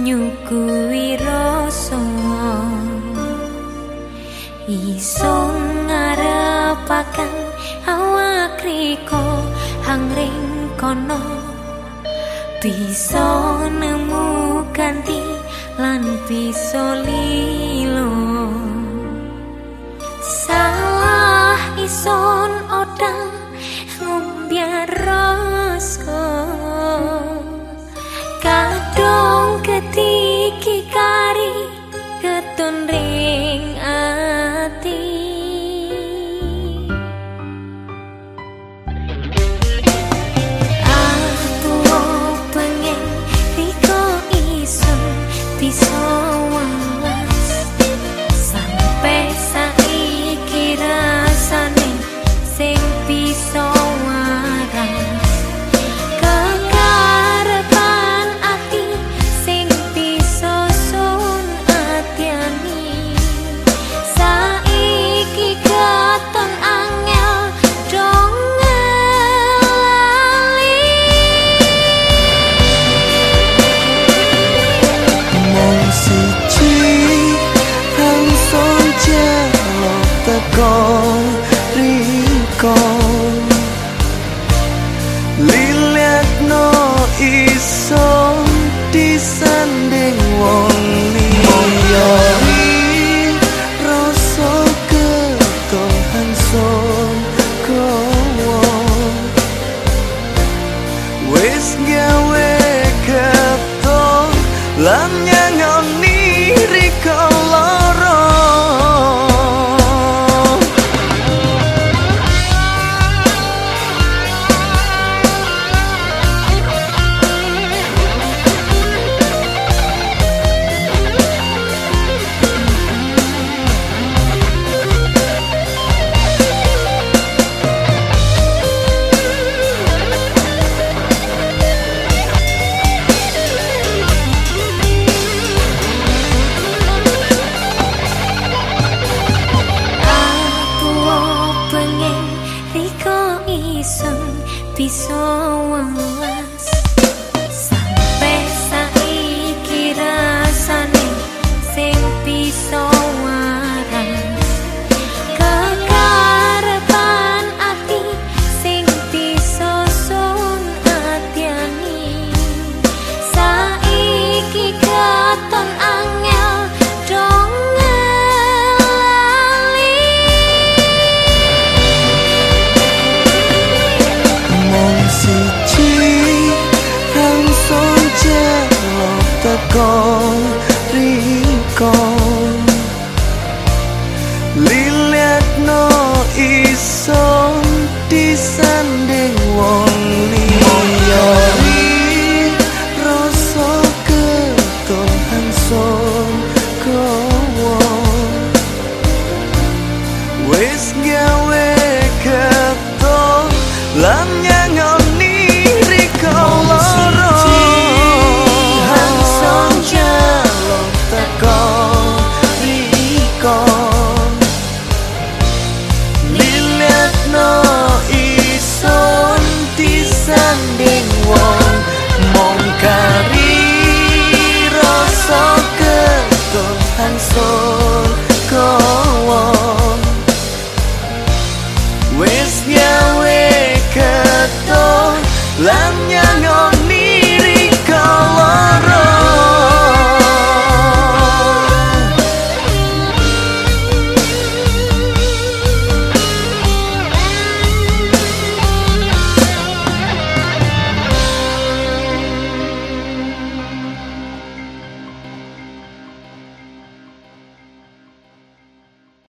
nyukui rasa iso ngarepaken awak riko hangring kono. Bisa nemu ganti lan bisa lilo. Salah ison odang ngumbiar rasko sonríe Lan nyangoni riko be so Es nyawe keto Lan nyangon